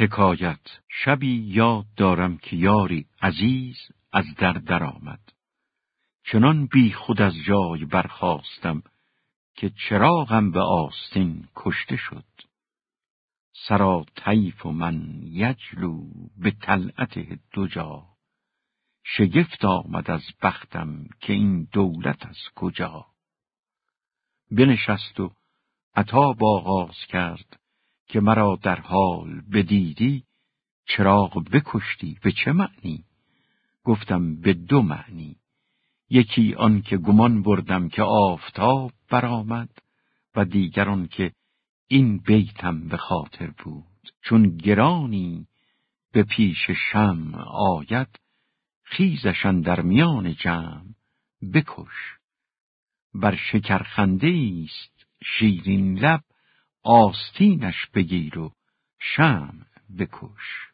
حکایت شبی یاد دارم که یاری عزیز از در درآمد. چنان بی خود از جای برخواستم که چراغم به آستین کشته شد. سرا طیف و من یجلو به طلعت جا شگفت آمد از بختم که این دولت از کجا بنشست و عطا آغاز کرد که مرا در حال بدیدی چراغ بکشتی به چه معنی؟ گفتم به دو معنی. یکی آن که گمان بردم که آفتاب برآمد و دیگر که این بیتم به خاطر بود. چون گرانی به پیش شم آید خیزشان در میان جمع بکش. بر شکرخنده است شیرین لب آستینش بگیر و شم بکش.